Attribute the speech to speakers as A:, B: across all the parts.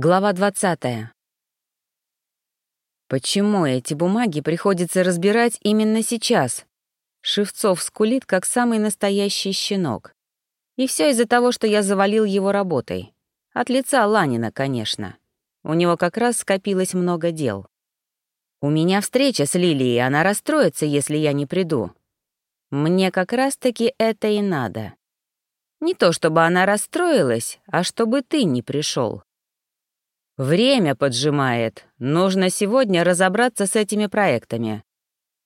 A: Глава 20. Почему эти бумаги приходится разбирать именно сейчас? Шевцов скулит, как самый настоящий щенок. И все из-за того, что я завалил его работой. От лица Ланина, конечно. У него как раз скопилось много дел. У меня встреча с Лилией, она расстроится, если я не приду. Мне как раз-таки это и надо. Не то чтобы она расстроилась, а чтобы ты не пришел. Время поджимает. Нужно сегодня разобраться с этими проектами.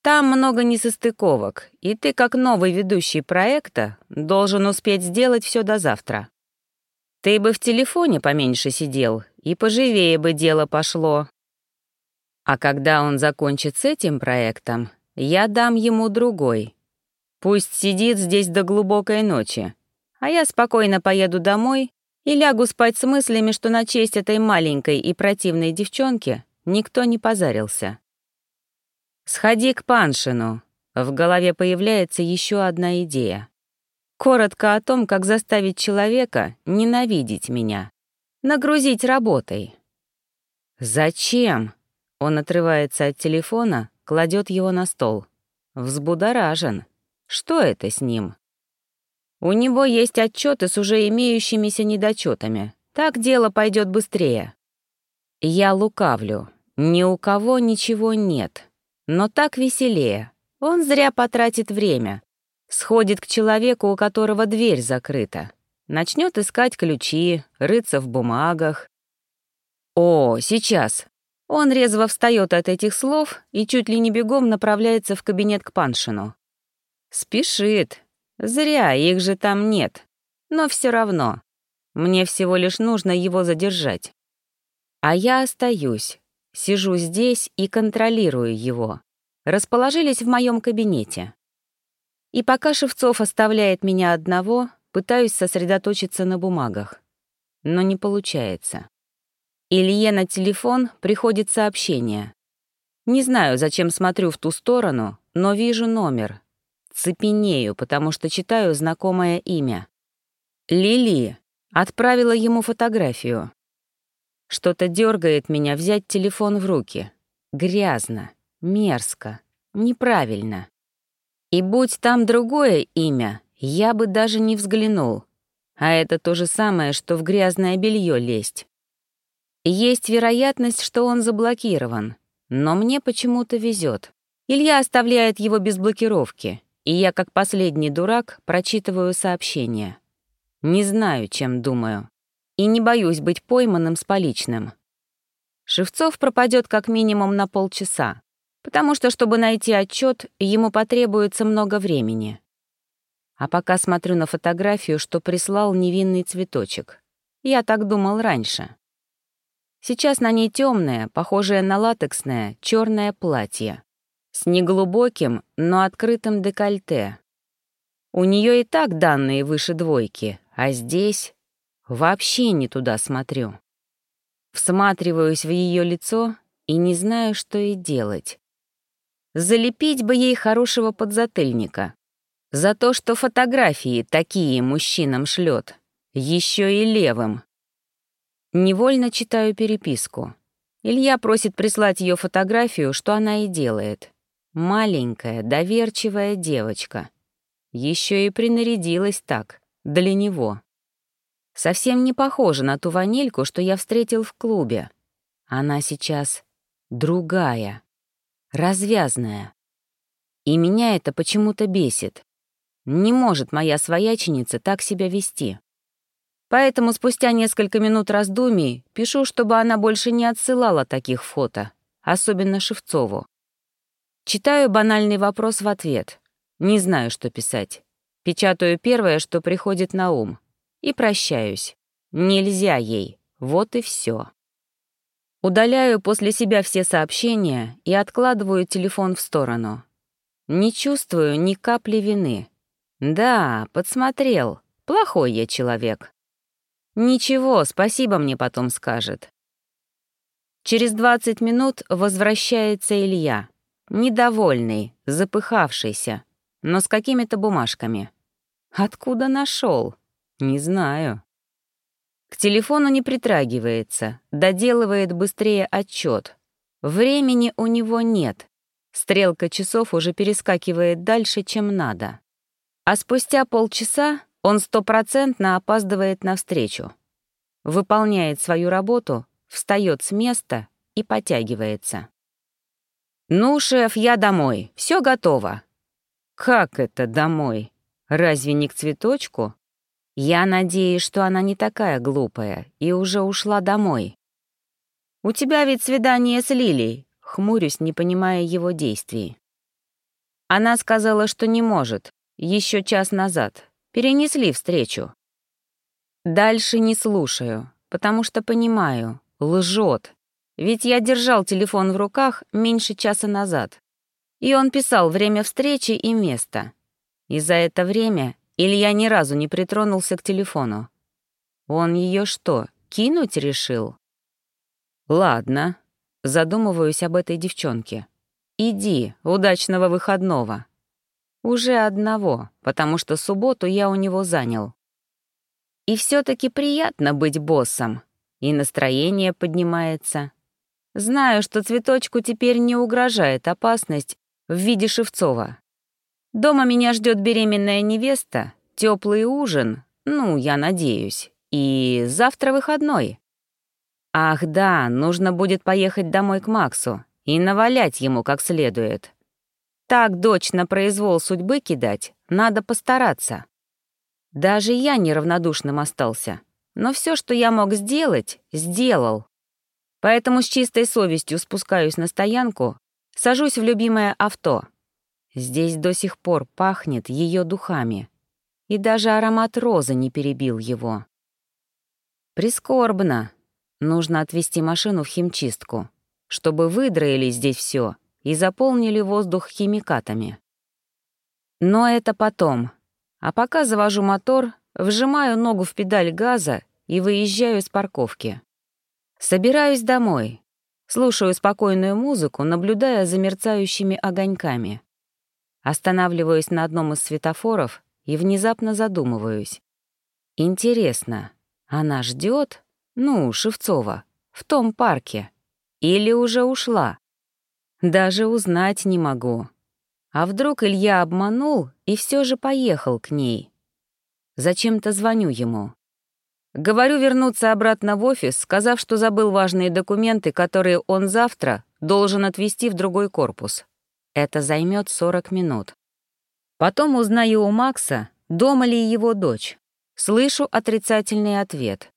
A: Там много несостыковок, и ты, как новый ведущий проекта, должен успеть сделать все до завтра. Ты бы в телефоне поменьше сидел, и поживее бы дело пошло. А когда он закончит с этим проектом, я дам ему другой. Пусть сидит здесь до глубокой ночи, а я спокойно поеду домой и лягу спать с мыслями, что на честь этой маленькой и противной девчонки никто не позарился. «Сходи к Паншину». В голове появляется еще одна идея. Коротко о том, как заставить человека ненавидеть меня. Нагрузить работой. «Зачем?» Он отрывается от телефона, кладет его на стол. Взбудоражен. Что это с ним? У него есть отчеты с уже имеющимися недочетами. Так дело пойдет быстрее. Я лукавлю. Ни у кого ничего нет. Но так веселее. Он зря потратит время. Сходит к человеку, у которого дверь закрыта. Начнет искать ключи, рыться в бумагах. О, сейчас. Он резво встает от этих слов и чуть ли не бегом направляется в кабинет к Паншину. Спешит, Зря, их же там нет. Но все равно. Мне всего лишь нужно его задержать. А я остаюсь. Сижу здесь и контролирую его. Расположились в моем кабинете. И пока Шевцов оставляет меня одного, пытаюсь сосредоточиться на бумагах. Но не получается. Илье на телефон приходит сообщение. Не знаю, зачем смотрю в ту сторону, но вижу номер, Цепенею, потому что читаю знакомое имя. Лили отправила ему фотографию. Что-то дергает меня взять телефон в руки. Грязно, мерзко, неправильно. И будь там другое имя, я бы даже не взглянул. А это то же самое, что в грязное белье лезть. Есть вероятность, что он заблокирован, но мне почему-то везет. Илья оставляет его без блокировки, и я, как последний дурак, прочитываю сообщение. Не знаю, чем думаю. И не боюсь быть пойманным с поличным. Шевцов пропадет как минимум на полчаса, потому что, чтобы найти отчет, ему потребуется много времени. А пока смотрю на фотографию, что прислал невинный цветочек. Я так думал раньше. Сейчас на ней темное, похожее на латексное, черное платье с неглубоким, но открытым декольте. У нее и так данные выше двойки, а здесь вообще не туда смотрю. Всматриваюсь в ее лицо и не знаю, что и делать. Залепить бы ей хорошего подзатыльника. За то, что фотографии такие мужчинам шлет, еще и левым. Невольно читаю переписку. Илья просит прислать ее фотографию, что она и делает. Маленькая, доверчивая девочка. Еще и принарядилась так, для него. Совсем не похожа на ту ванильку, что я встретил в клубе. Она сейчас другая, развязная. И меня это почему-то бесит. Не может моя свояченица так себя вести. Поэтому спустя несколько минут раздумий пишу, чтобы она больше не отсылала таких фото, особенно Шевцову. Читаю банальный вопрос в ответ. Не знаю, что писать. Печатаю первое, что приходит на ум. И прощаюсь. Нельзя ей. Вот и все. Удаляю после себя все сообщения и откладываю телефон в сторону. Не чувствую ни капли вины. Да, подсмотрел. Плохой я человек. Ничего, спасибо мне потом скажет. Через 20 минут возвращается Илья. Недовольный, запыхавшийся, но с какими-то бумажками. Откуда нашел? Не знаю. К телефону не притрагивается, доделывает быстрее отчет. Времени у него нет. Стрелка часов уже перескакивает дальше, чем надо. А спустя полчаса он стопроцентно опаздывает на встречу. Выполняет свою работу, встает с места и потягивается. «Ну, шеф, я домой. Все готово». «Как это домой? Разве не к цветочку?» «Я надеюсь, что она не такая глупая и уже ушла домой». «У тебя ведь свидание с Лилией», — хмурюсь, не понимая его действий. Она сказала, что не может, еще час назад. Перенесли встречу. Дальше не слушаю, потому что понимаю, лжет. Ведь я держал телефон в руках меньше часа назад. И он писал время встречи и место. И за это время Илья ни разу не притронулся к телефону. Он ее что, кинуть решил? Ладно, задумываюсь об этой девчонке. Иди, удачного выходного. Уже одного, потому что субботу я у него занял. И все таки приятно быть боссом, и настроение поднимается. Знаю, что цветочку теперь не угрожает опасность в виде Шевцова. Дома меня ждет беременная невеста, теплый ужин, ну, я надеюсь, и завтра выходной. Ах да, нужно будет поехать домой к Максу и навалять ему как следует. Так дочь на произвол судьбы кидать надо постараться. Даже я неравнодушным остался. Но все, что я мог сделать, сделал. Поэтому с чистой совестью спускаюсь на стоянку, сажусь в любимое авто. Здесь до сих пор пахнет ее духами. И даже аромат розы не перебил его. Прискорбно. Нужно отвезти машину в химчистку, чтобы выдроили здесь все и заполнили воздух химикатами. Но это потом. А пока завожу мотор, вжимаю ногу в педаль газа и выезжаю из парковки. Собираюсь домой. Слушаю спокойную музыку, наблюдая за мерцающими огоньками. Останавливаюсь на одном из светофоров и внезапно задумываюсь. Интересно, она ждет, ну, Шевцова, в том парке? Или уже ушла? Даже узнать не могу. А вдруг Илья обманул и все же поехал к ней? Зачем-то звоню ему. Говорю вернуться обратно в офис, сказав, что забыл важные документы, которые он завтра должен отвезти в другой корпус. Это займет 40 минут. Потом узнаю у Макса, дома ли его дочь. Слышу отрицательный ответ.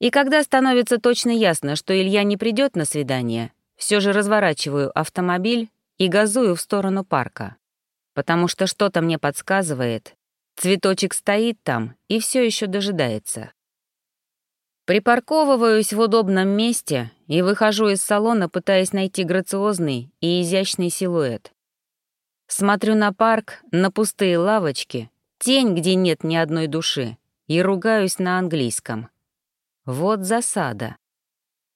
A: И когда становится точно ясно, что Илья не придет на свидание, все же разворачиваю автомобиль и газую в сторону парка. Потому что что-то мне подсказывает. Цветочек стоит там и все еще дожидается. Припарковываюсь в удобном месте и выхожу из салона, пытаясь найти грациозный и изящный силуэт. Смотрю на парк, на пустые лавочки, тень, где нет ни одной души, и ругаюсь на английском. Вот засада.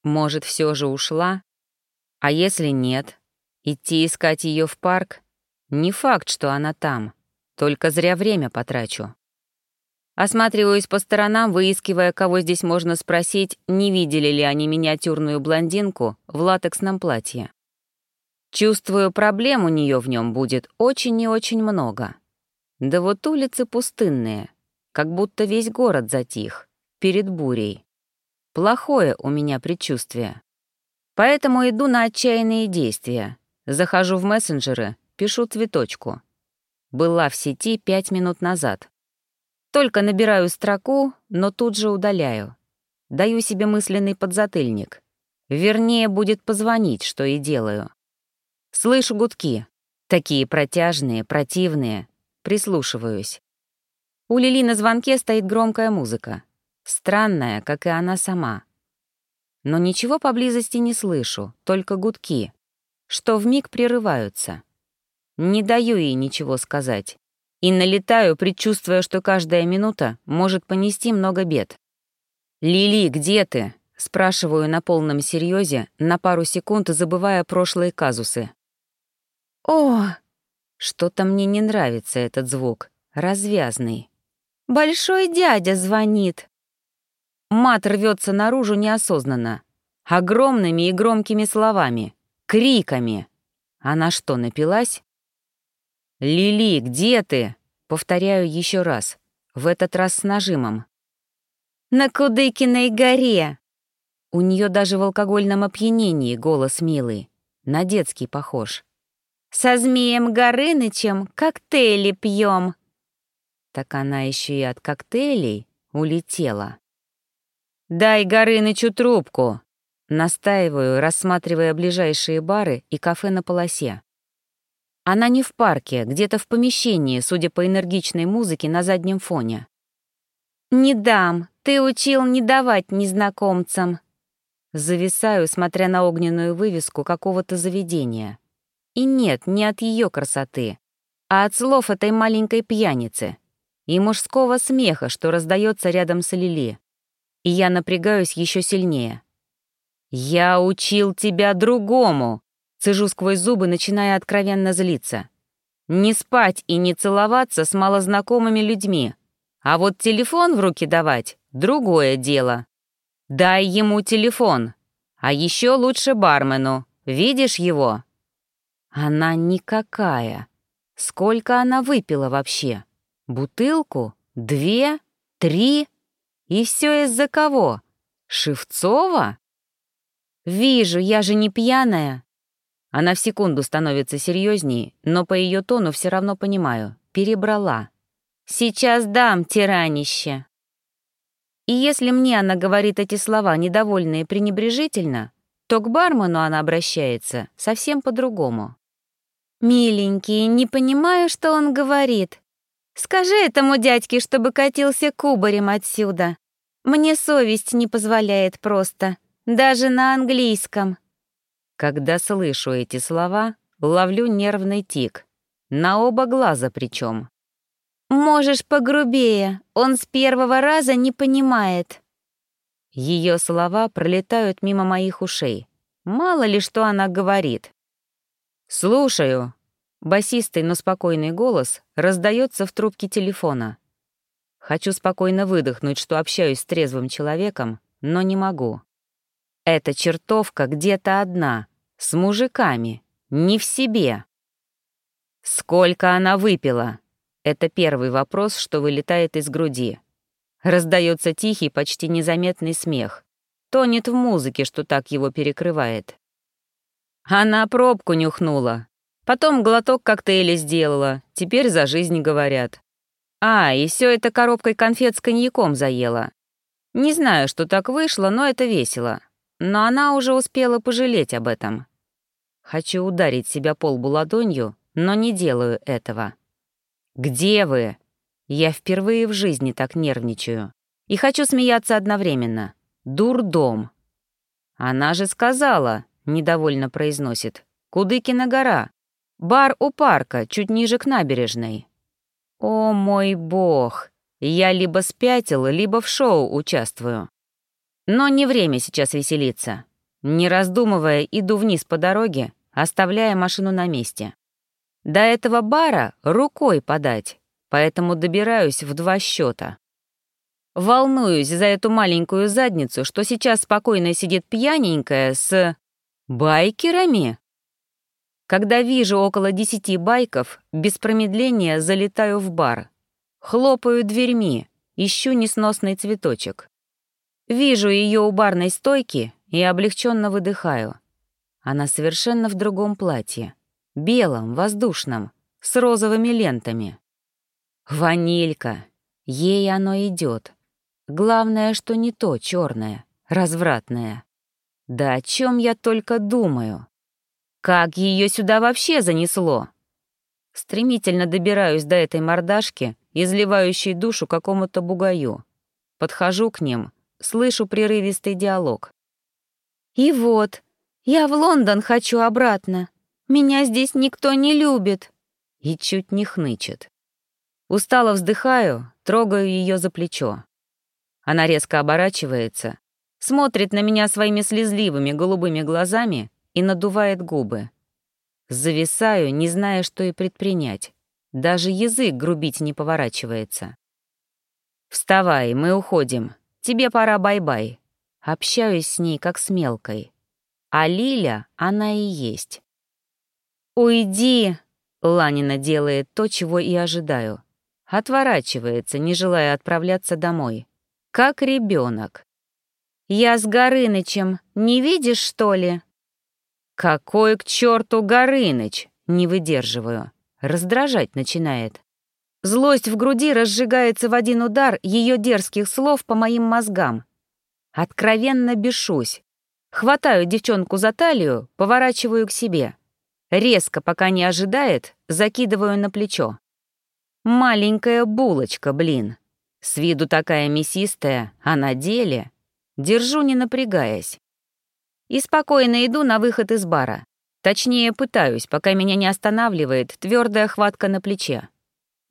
A: Может, все же ушла, а если нет, идти искать ее в парк? Не факт, что она там. Только зря время потрачу. Осматриваюсь по сторонам, выискивая, кого здесь можно спросить, не видели ли они миниатюрную блондинку в латексном платье. Чувствую, проблем у нее в нем будет очень и очень много. Да вот улицы пустынные, как будто весь город затих, перед бурей. Плохое у меня предчувствие. Поэтому иду на отчаянные действия. Захожу в мессенджеры, пишу цветочку. Была в сети пять минут назад. Только набираю строку, но тут же удаляю. Даю себе мысленный подзатыльник. Вернее, будет позвонить, что и делаю. Слышу гудки. Такие протяжные, противные. Прислушиваюсь. У Лили на звонке стоит громкая музыка. Странная, как и она сама но ничего поблизости не слышу, только гудки, что вмиг прерываются. Не даю ей ничего сказать. И налетаю, предчувствуя, что каждая минута может понести много бед. «Лили, где ты?» — спрашиваю на полном серьезе, на пару секунд забывая прошлые казусы. «О!» Что-то мне не нравится этот звук, развязный. «Большой дядя звонит!» Мат рвется наружу неосознанно. Огромными и громкими словами. Криками. Она что, напилась? «Лили, где ты?» Повторяю еще раз. В этот раз с нажимом. «На Кудыкиной горе!» У нее даже в алкогольном опьянении голос милый. На детский похож. «Со змеем Горынычем коктейли пьем!» Так она еще и от коктейлей улетела. «Дай Горынычу трубку!» Настаиваю, рассматривая ближайшие бары и кафе на полосе. Она не в парке, где-то в помещении, судя по энергичной музыке на заднем фоне. «Не дам, ты учил не давать незнакомцам». Зависаю, смотря на огненную вывеску какого-то заведения. И нет, не от ее красоты, а от слов этой маленькой пьяницы и мужского смеха, что раздается рядом с Лили. И я напрягаюсь еще сильнее. «Я учил тебя другому!» Цежу сквозь зубы, начиная откровенно злиться. Не спать и не целоваться с малознакомыми людьми. А вот телефон в руки давать — другое дело. Дай ему телефон. А еще лучше бармену. Видишь его? Она никакая. Сколько она выпила вообще? Бутылку? Две? Три? И все из-за кого? Шевцова? Вижу, я же не пьяная. Она в секунду становится серьезнее, но по ее тону все равно понимаю. Перебрала. «Сейчас дам, тиранище!» И если мне она говорит эти слова недовольно и пренебрежительно, то к бармену она обращается совсем по-другому. «Миленький, не понимаю, что он говорит. Скажи этому дядьке, чтобы катился кубарем отсюда. Мне совесть не позволяет просто, даже на английском». Когда слышу эти слова, ловлю нервный тик. На оба глаза причем. «Можешь погрубее, он с первого раза не понимает». Ее слова пролетают мимо моих ушей. Мало ли, что она говорит. «Слушаю». Басистый, но спокойный голос раздается в трубке телефона. Хочу спокойно выдохнуть, что общаюсь с трезвым человеком, но не могу. Эта чертовка где-то одна, с мужиками, не в себе. Сколько она выпила? Это первый вопрос, что вылетает из груди. Раздается тихий, почти незаметный смех. Тонет в музыке, что так его перекрывает. Она пробку нюхнула. Потом глоток коктейля сделала. Теперь за жизнь говорят. А, и все это коробкой конфет с коньяком заела. Не знаю, что так вышло, но это весело но она уже успела пожалеть об этом. Хочу ударить себя по лбу ладонью, но не делаю этого. «Где вы?» Я впервые в жизни так нервничаю. И хочу смеяться одновременно. Дурдом. Она же сказала, недовольно произносит. Кудыкина гора. Бар у парка, чуть ниже к набережной. О мой бог! Я либо спятил, либо в шоу участвую. Но не время сейчас веселиться. Не раздумывая, иду вниз по дороге, оставляя машину на месте. До этого бара рукой подать, поэтому добираюсь в два счета. Волнуюсь за эту маленькую задницу, что сейчас спокойно сидит пьяненькая с... байкерами. Когда вижу около десяти байков, без промедления залетаю в бар. Хлопаю дверьми, ищу несносный цветочек. Вижу ее у барной стойки и облегченно выдыхаю. Она совершенно в другом платье. Белом, воздушном, с розовыми лентами. Ванилька. Ей оно идет. Главное, что не то черное, развратное. Да о чем я только думаю? Как ее сюда вообще занесло? Стремительно добираюсь до этой мордашки, изливающей душу какому-то бугаю. Подхожу к ним слышу прерывистый диалог. «И вот, я в Лондон хочу обратно. Меня здесь никто не любит». И чуть не хнычет. Устало вздыхаю, трогаю ее за плечо. Она резко оборачивается, смотрит на меня своими слезливыми голубыми глазами и надувает губы. Зависаю, не зная, что и предпринять. Даже язык грубить не поворачивается. «Вставай, мы уходим», тебе пора бай-бай. Общаюсь с ней как с мелкой. А Лиля, она и есть. «Уйди!» — Ланина делает то, чего и ожидаю. Отворачивается, не желая отправляться домой. Как ребенок. «Я с Горынычем, не видишь, что ли?» «Какой к черту Горыныч?» — не выдерживаю. Раздражать начинает. Злость в груди разжигается в один удар ее дерзких слов по моим мозгам. Откровенно бешусь. Хватаю девчонку за талию, поворачиваю к себе. Резко, пока не ожидает, закидываю на плечо. Маленькая булочка, блин. С виду такая мясистая, а на деле... Держу, не напрягаясь. И спокойно иду на выход из бара. Точнее, пытаюсь, пока меня не останавливает твердая хватка на плече.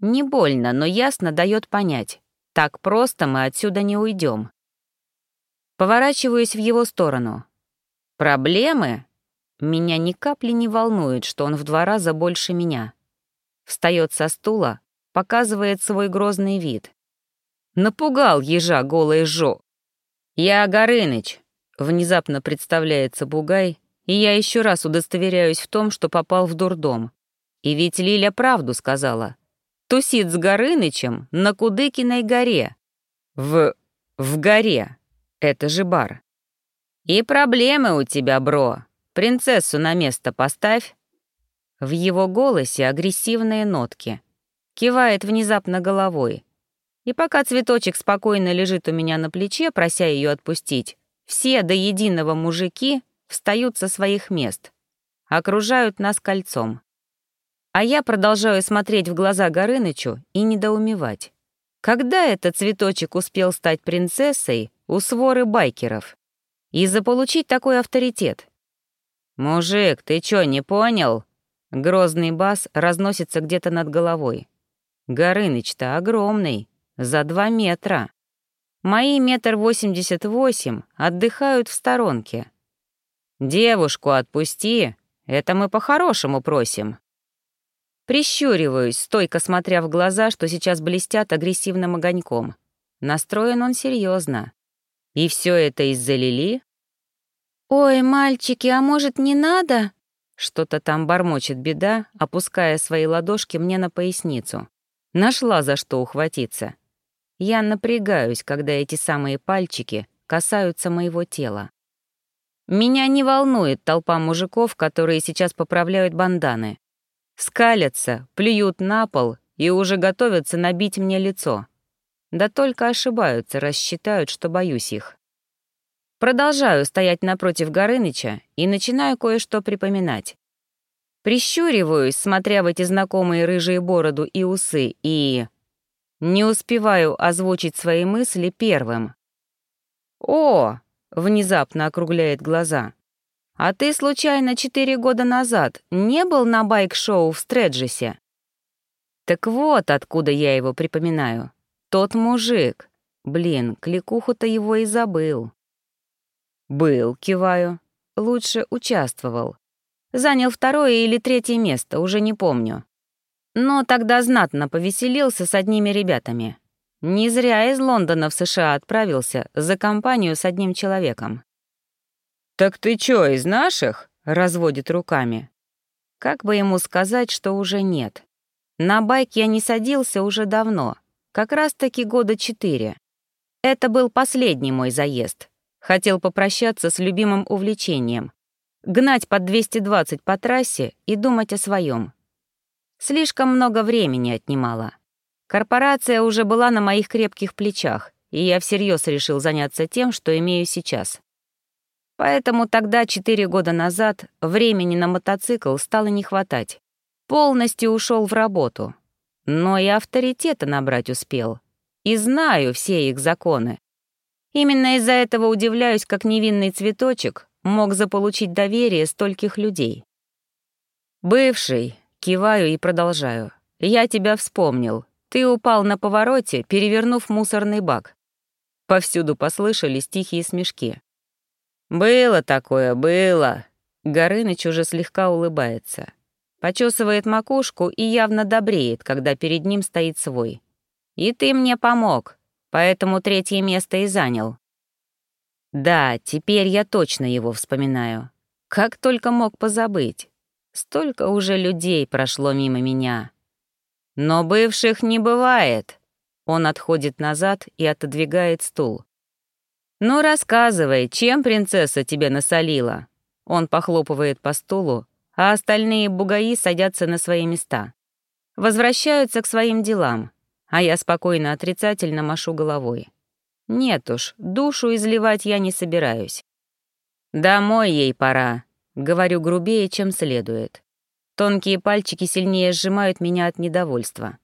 A: Не больно, но ясно дает понять. Так просто мы отсюда не уйдем. Поворачиваюсь в его сторону. Проблемы? Меня ни капли не волнует, что он в два раза больше меня. Встает со стула, показывает свой грозный вид. Напугал ежа голый жо. «Я Горыныч», — внезапно представляется Бугай, и я еще раз удостоверяюсь в том, что попал в дурдом. И ведь Лиля правду сказала тусит с Горынычем на Кудыкиной горе. В... в горе. Это же бар. И проблемы у тебя, бро. Принцессу на место поставь. В его голосе агрессивные нотки. Кивает внезапно головой. И пока цветочек спокойно лежит у меня на плече, прося ее отпустить, все до единого мужики встают со своих мест, окружают нас кольцом. А я продолжаю смотреть в глаза Горынычу и недоумевать. Когда этот цветочек успел стать принцессой у своры байкеров? И заполучить такой авторитет? «Мужик, ты чё, не понял?» Грозный бас разносится где-то над головой. Горыныч-то огромный, за два метра. Мои метр восемьдесят восемь отдыхают в сторонке. «Девушку отпусти, это мы по-хорошему просим». Прищуриваюсь, стойко смотря в глаза, что сейчас блестят агрессивным огоньком. Настроен он серьезно. И все это из-за Лили? «Ой, мальчики, а может, не надо?» Что-то там бормочет беда, опуская свои ладошки мне на поясницу. Нашла за что ухватиться. Я напрягаюсь, когда эти самые пальчики касаются моего тела. Меня не волнует толпа мужиков, которые сейчас поправляют банданы. Скалятся, плюют на пол и уже готовятся набить мне лицо. Да только ошибаются, рассчитают, что боюсь их. Продолжаю стоять напротив Горыныча и начинаю кое-что припоминать. Прищуриваюсь, смотря в эти знакомые рыжие бороду и усы, и... Не успеваю озвучить свои мысли первым. «О!» — внезапно округляет глаза. «А ты, случайно, четыре года назад не был на байк-шоу в Стреджесе?» Так вот, откуда я его припоминаю. Тот мужик. Блин, кликуху-то его и забыл. «Был», — киваю. Лучше участвовал. Занял второе или третье место, уже не помню. Но тогда знатно повеселился с одними ребятами. Не зря из Лондона в США отправился за компанию с одним человеком. «Так ты чё, из наших?» — разводит руками. Как бы ему сказать, что уже нет. На байк я не садился уже давно, как раз-таки года четыре. Это был последний мой заезд. Хотел попрощаться с любимым увлечением. Гнать под 220 по трассе и думать о своем. Слишком много времени отнимала. Корпорация уже была на моих крепких плечах, и я всерьез решил заняться тем, что имею сейчас. Поэтому тогда, четыре года назад, времени на мотоцикл стало не хватать. Полностью ушел в работу. Но и авторитета набрать успел. И знаю все их законы. Именно из-за этого удивляюсь, как невинный цветочек мог заполучить доверие стольких людей. «Бывший», — киваю и продолжаю, — «я тебя вспомнил. Ты упал на повороте, перевернув мусорный бак». Повсюду послышались тихие смешки. «Было такое, было!» Горыныч уже слегка улыбается. Почесывает макушку и явно добреет, когда перед ним стоит свой. «И ты мне помог. поэтому третье место и занял. Да, теперь я точно его вспоминаю. Как только мог позабыть. Столько уже людей прошло мимо меня. Но бывших не бывает. Он отходит назад и отодвигает стул. «Ну, рассказывай, чем принцесса тебе насолила?» Он похлопывает по стулу, а остальные бугаи садятся на свои места. Возвращаются к своим делам, а я спокойно отрицательно машу головой. Нет уж, душу изливать я не собираюсь. «Домой ей пора», — говорю грубее, чем следует. Тонкие пальчики сильнее сжимают меня от недовольства.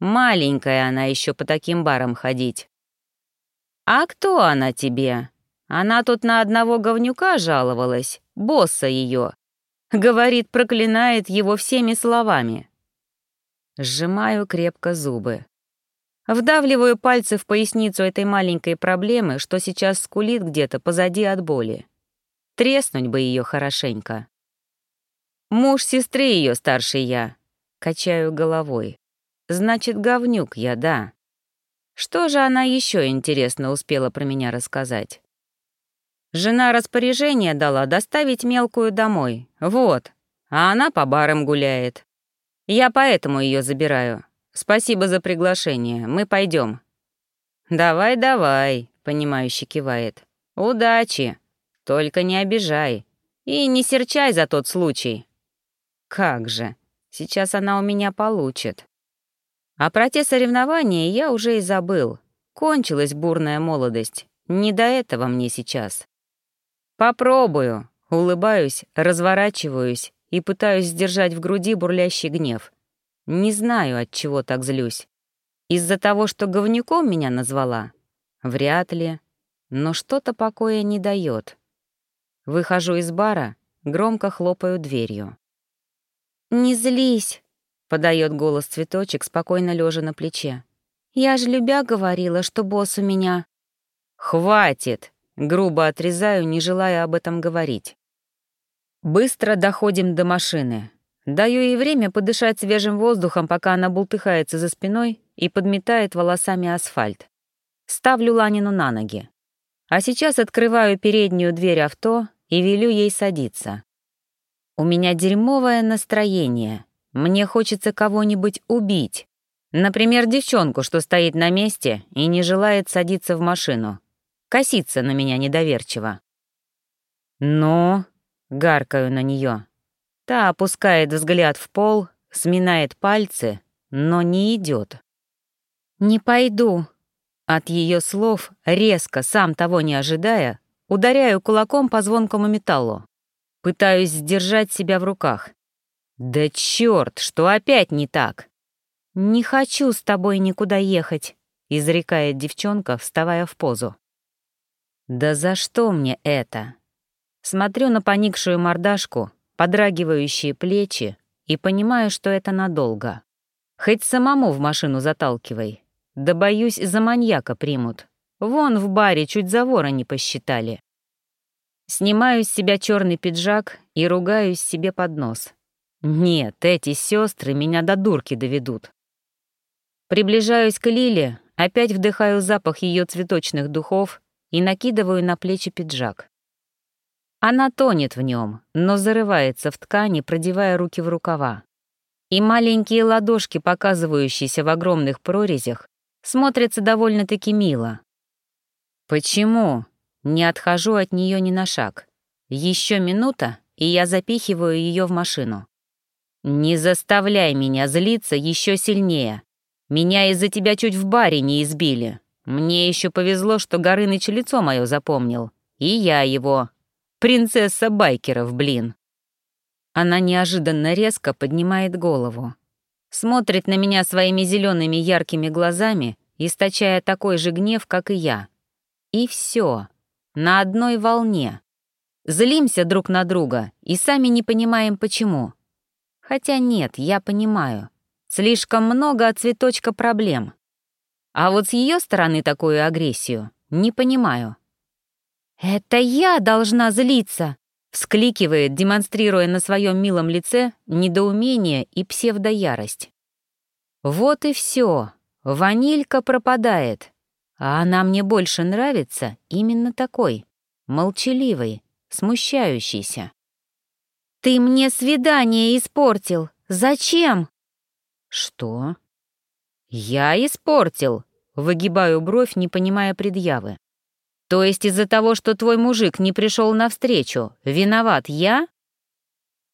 A: Маленькая она еще по таким барам ходить. «А кто она тебе? Она тут на одного говнюка жаловалась, босса ее. Говорит, проклинает его всеми словами. Сжимаю крепко зубы. Вдавливаю пальцы в поясницу этой маленькой проблемы, что сейчас скулит где-то позади от боли. Треснуть бы ее хорошенько. Муж сестры ее старший я. Качаю головой. Значит, говнюк я, да. Что же она еще интересно успела про меня рассказать? Жена распоряжение дала доставить мелкую домой. Вот. А она по барам гуляет. Я поэтому ее забираю. Спасибо за приглашение. Мы пойдем. Давай, давай, понимающе кивает. Удачи. Только не обижай. И не серчай за тот случай. Как же. Сейчас она у меня получит. А про те соревнования я уже и забыл. Кончилась бурная молодость. Не до этого мне сейчас. Попробую. Улыбаюсь, разворачиваюсь и пытаюсь сдержать в груди бурлящий гнев. Не знаю, от чего так злюсь. Из-за того, что говнюком меня назвала? Вряд ли. Но что-то покоя не дает. Выхожу из бара, громко хлопаю дверью. «Не злись», — подает голос цветочек, спокойно лежа на плече. «Я же любя говорила, что босс у меня...» «Хватит!» — грубо отрезаю, не желая об этом говорить. Быстро доходим до машины. Даю ей время подышать свежим воздухом, пока она бултыхается за спиной и подметает волосами асфальт. Ставлю Ланину на ноги. А сейчас открываю переднюю дверь авто и велю ей садиться. У меня дерьмовое настроение. Мне хочется кого-нибудь убить. Например, девчонку, что стоит на месте и не желает садиться в машину. Косится на меня недоверчиво. «Ну?» Гаркаю на нее. Та опускает взгляд в пол, сминает пальцы, но не идет. «Не пойду». От ее слов, резко, сам того не ожидая, ударяю кулаком по звонкому металлу. Пытаюсь сдержать себя в руках. «Да черт, что опять не так!» «Не хочу с тобой никуда ехать», — изрекает девчонка, вставая в позу. «Да за что мне это?» Смотрю на поникшую мордашку, подрагивающие плечи и понимаю, что это надолго. Хоть самому в машину заталкивай. Да боюсь, за маньяка примут. Вон в баре чуть за вора не посчитали. Снимаю с себя черный пиджак и ругаюсь себе под нос. Нет, эти сестры меня до дурки доведут. Приближаюсь к Лиле, опять вдыхаю запах ее цветочных духов и накидываю на плечи пиджак. Она тонет в нем, но зарывается в ткани, продевая руки в рукава. И маленькие ладошки, показывающиеся в огромных прорезях, смотрятся довольно-таки мило. Почему? Не отхожу от нее ни на шаг. Еще минута, и я запихиваю ее в машину. Не заставляй меня злиться еще сильнее. Меня из-за тебя чуть в баре не избили. Мне еще повезло, что Горыныч лицо мое запомнил. И я его, Принцесса байкеров, блин. Она неожиданно резко поднимает голову. Смотрит на меня своими зелеными яркими глазами, источая такой же гнев, как и я. И все. На одной волне. Злимся друг на друга и сами не понимаем, почему. Хотя нет, я понимаю. Слишком много от цветочка проблем. А вот с ее стороны такую агрессию не понимаю. «Это я должна злиться!» — вскликивает, демонстрируя на своем милом лице недоумение и псевдоярость. Вот и все. Ванилька пропадает. А она мне больше нравится именно такой, молчаливой, смущающейся. «Ты мне свидание испортил! Зачем?» «Что?» «Я испортил!» — выгибаю бровь, не понимая предъявы. «То есть из-за того, что твой мужик не пришел навстречу, виноват я?»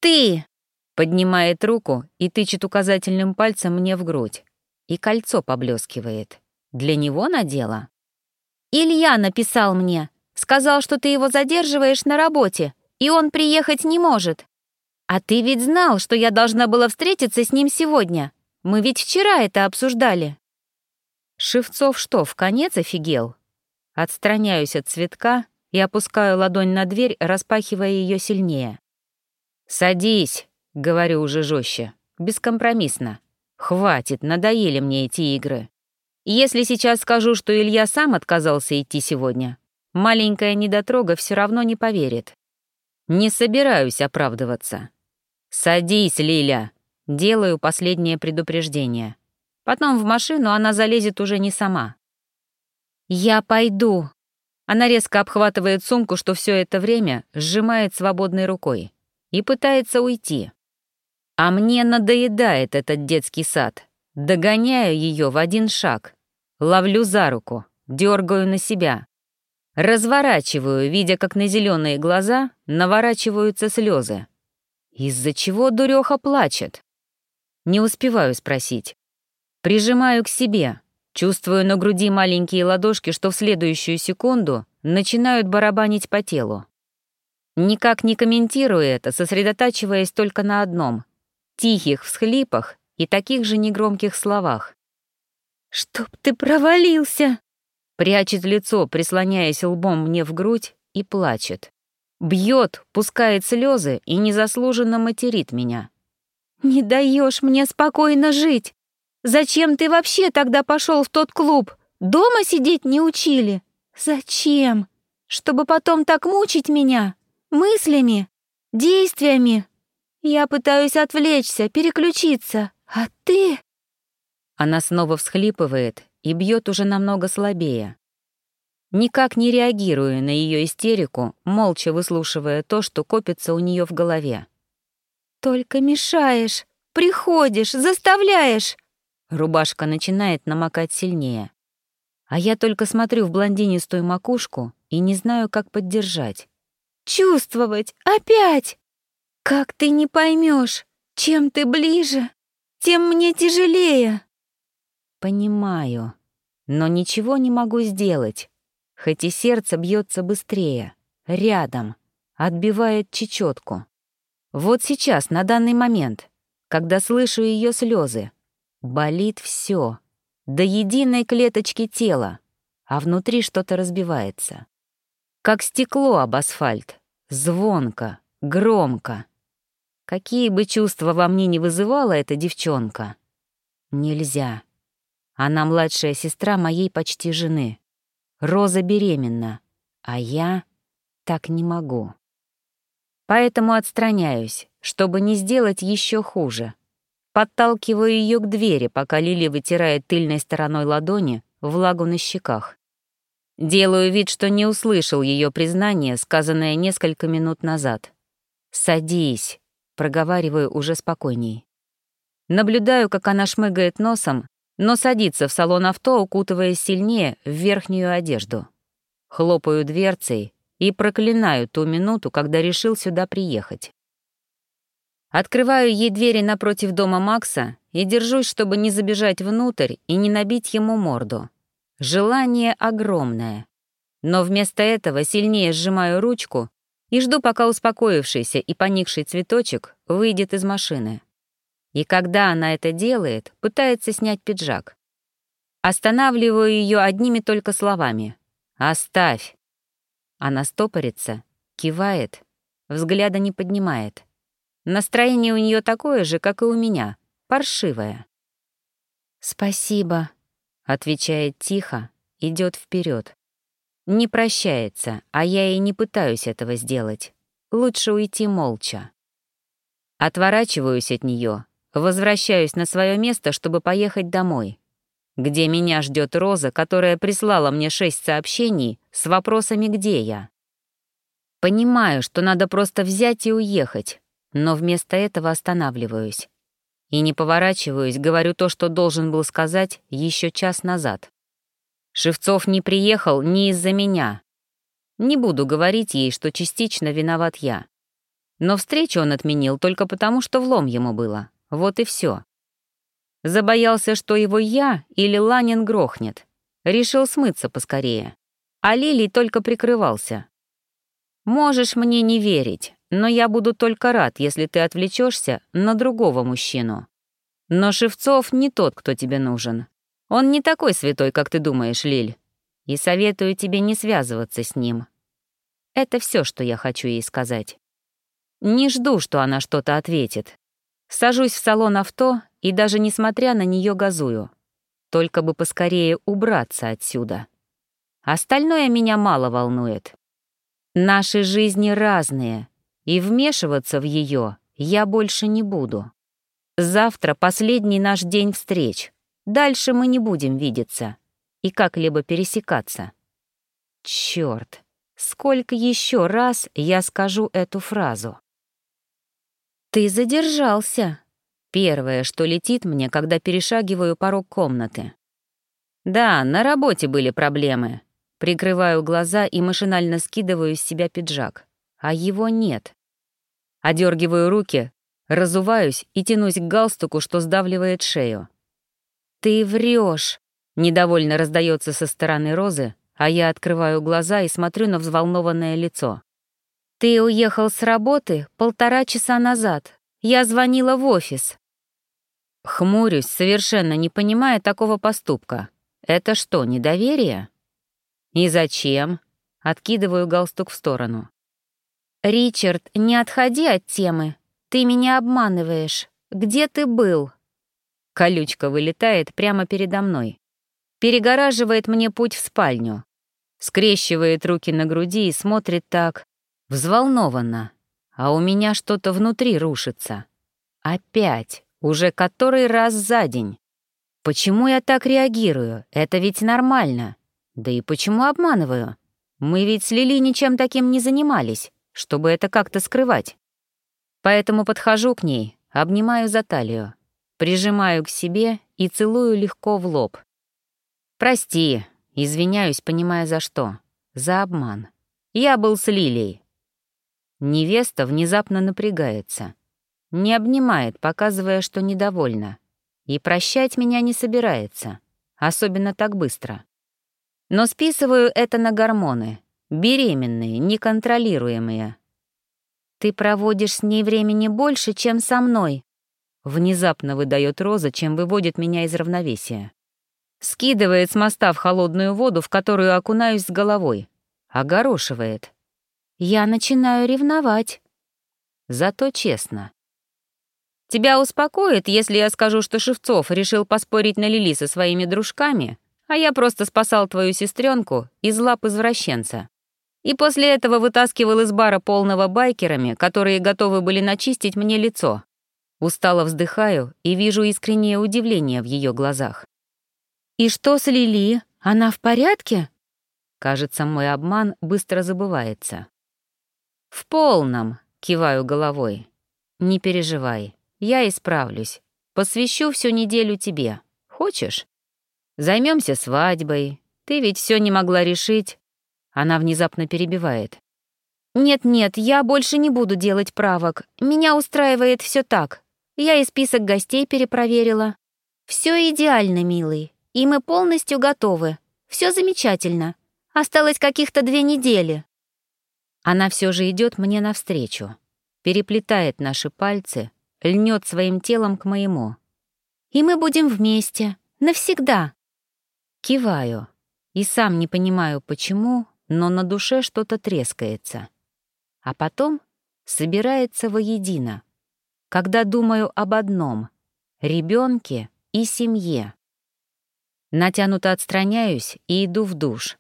A: «Ты!» — поднимает руку и тычет указательным пальцем мне в грудь. И кольцо поблескивает. Для него надела? «Илья написал мне. Сказал, что ты его задерживаешь на работе, и он приехать не может. А ты ведь знал, что я должна была встретиться с ним сегодня. Мы ведь вчера это обсуждали». Шевцов что, в конец офигел? Отстраняюсь от цветка и опускаю ладонь на дверь, распахивая ее сильнее. «Садись», — говорю уже жестче, бескомпромиссно. «Хватит, надоели мне эти игры. Если сейчас скажу, что Илья сам отказался идти сегодня, маленькая недотрога все равно не поверит. Не собираюсь оправдываться. «Садись, Лиля!» Делаю последнее предупреждение. Потом в машину она залезет уже не сама. «Я пойду!» Она резко обхватывает сумку, что все это время сжимает свободной рукой, и пытается уйти. А мне надоедает этот детский сад. Догоняю ее в один шаг — Ловлю за руку, дергаю на себя. Разворачиваю, видя, как на зеленые глаза наворачиваются слезы. Из-за чего дуреха плачет? Не успеваю спросить. Прижимаю к себе, чувствую на груди маленькие ладошки, что в следующую секунду начинают барабанить по телу. Никак не комментирую это, сосредотачиваясь только на одном — тихих всхлипах и таких же негромких словах. «Чтоб ты провалился!» Прячет лицо, прислоняясь лбом мне в грудь, и плачет. Бьет, пускает слезы и незаслуженно материт меня. «Не даешь мне спокойно жить! Зачем ты вообще тогда пошел в тот клуб? Дома сидеть не учили? Зачем? Чтобы потом так мучить меня? Мыслями? Действиями? Я пытаюсь отвлечься, переключиться, а ты...» Она снова всхлипывает и бьет уже намного слабее. Никак не реагируя на ее истерику, молча выслушивая то, что копится у нее в голове. «Только мешаешь, приходишь, заставляешь!» Рубашка начинает намокать сильнее. А я только смотрю в блондинистую макушку и не знаю, как поддержать. «Чувствовать! Опять! Как ты не поймешь, чем ты ближе, тем мне тяжелее!» Понимаю, но ничего не могу сделать, хоть и сердце бьется быстрее, рядом, отбивает чечетку. Вот сейчас, на данный момент, когда слышу ее слезы, болит все, до единой клеточки тела, а внутри что-то разбивается. Как стекло об асфальт, звонко, громко. Какие бы чувства во мне не вызывала эта девчонка, нельзя. Она младшая сестра моей почти жены. Роза беременна, а я так не могу. Поэтому отстраняюсь, чтобы не сделать еще хуже. Подталкиваю ее к двери, пока Лили вытирает тыльной стороной ладони влагу на щеках. Делаю вид, что не услышал ее признание, сказанное несколько минут назад. «Садись», — проговариваю уже спокойней. Наблюдаю, как она шмыгает носом, но садится в салон авто, укутываясь сильнее в верхнюю одежду. Хлопаю дверцей и проклинаю ту минуту, когда решил сюда приехать. Открываю ей двери напротив дома Макса и держусь, чтобы не забежать внутрь и не набить ему морду. Желание огромное. Но вместо этого сильнее сжимаю ручку и жду, пока успокоившийся и поникший цветочек выйдет из машины. И когда она это делает, пытается снять пиджак. Останавливаю ее одними только словами. «Оставь!» Она стопорится, кивает, взгляда не поднимает. Настроение у нее такое же, как и у меня, паршивое. «Спасибо», — отвечает тихо, идет вперед. Не прощается, а я и не пытаюсь этого сделать. Лучше уйти молча. Отворачиваюсь от нее, Возвращаюсь на свое место, чтобы поехать домой. где меня ждет Роза, которая прислала мне шесть сообщений с вопросами «Где я?». Понимаю, что надо просто взять и уехать, но вместо этого останавливаюсь. И не поворачиваюсь, говорю то, что должен был сказать еще час назад. Шевцов не приехал не из-за меня. Не буду говорить ей, что частично виноват я. Но встречу он отменил только потому, что влом ему было. Вот и все. Забоялся, что его я или Ланин грохнет. Решил смыться поскорее. А Лилий только прикрывался. Можешь мне не верить, но я буду только рад, если ты отвлечешься на другого мужчину. Но Шевцов не тот, кто тебе нужен. Он не такой святой, как ты думаешь, Лиль. И советую тебе не связываться с ним. Это все, что я хочу ей сказать. Не жду, что она что-то ответит. Сажусь в салон авто и даже несмотря на нее газую. Только бы поскорее убраться отсюда. Остальное меня мало волнует. Наши жизни разные, и вмешиваться в ее я больше не буду. Завтра последний наш день встреч. Дальше мы не будем видеться и как-либо пересекаться. Черт, сколько еще раз я скажу эту фразу? «Ты задержался», — первое, что летит мне, когда перешагиваю порог комнаты. «Да, на работе были проблемы». Прикрываю глаза и машинально скидываю с себя пиджак. А его нет. Одергиваю руки, разуваюсь и тянусь к галстуку, что сдавливает шею. «Ты врешь!» — недовольно раздается со стороны Розы, а я открываю глаза и смотрю на взволнованное лицо. «Ты уехал с работы полтора часа назад. Я звонила в офис». Хмурюсь, совершенно не понимая такого поступка. Это что, недоверие? И зачем? Откидываю галстук в сторону. «Ричард, не отходи от темы. Ты меня обманываешь. Где ты был?» Колючка вылетает прямо передо мной. Перегораживает мне путь в спальню. Скрещивает руки на груди и смотрит так, Взволнованно. А у меня что-то внутри рушится. Опять. Уже который раз за день. Почему я так реагирую? Это ведь нормально. Да и почему обманываю? Мы ведь с Лили ничем таким не занимались, чтобы это как-то скрывать. Поэтому подхожу к ней, обнимаю за талию, прижимаю к себе и целую легко в лоб. «Прости», извиняюсь, понимая за что. За обман. Я был с Лилией. Невеста внезапно напрягается. Не обнимает, показывая, что недовольна. И прощать меня не собирается. Особенно так быстро. Но списываю это на гормоны. Беременные, неконтролируемые. «Ты проводишь с ней времени больше, чем со мной», внезапно выдает Роза, чем выводит меня из равновесия. Скидывает с моста в холодную воду, в которую окунаюсь с головой. Огорошивает. Я начинаю ревновать. Зато честно. Тебя успокоит, если я скажу, что Шевцов решил поспорить на Лили со своими дружками, а я просто спасал твою сестренку из лап извращенца. И после этого вытаскивал из бара полного байкерами, которые готовы были начистить мне лицо. Устало вздыхаю и вижу искреннее удивление в ее глазах. «И что с Лили? Она в порядке?» Кажется, мой обман быстро забывается. «В полном», — киваю головой. «Не переживай, я исправлюсь. Посвящу всю неделю тебе. Хочешь? Займемся свадьбой. Ты ведь все не могла решить». Она внезапно перебивает. «Нет-нет, я больше не буду делать правок. Меня устраивает все так. Я и список гостей перепроверила. Все идеально, милый, и мы полностью готовы. Все замечательно. Осталось каких-то две недели». Она все же идет мне навстречу, переплетает наши пальцы, льнет своим телом к моему. «И мы будем вместе. Навсегда». Киваю. И сам не понимаю, почему, но на душе что-то трескается. А потом собирается воедино, когда думаю об одном — ребенке и семье. Натянуто отстраняюсь и иду в душ.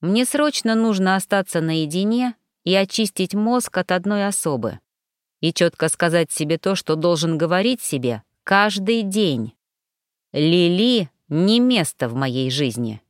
A: Мне срочно нужно остаться наедине и очистить мозг от одной особы. И четко сказать себе то, что должен говорить себе каждый день. Лили не место в моей жизни.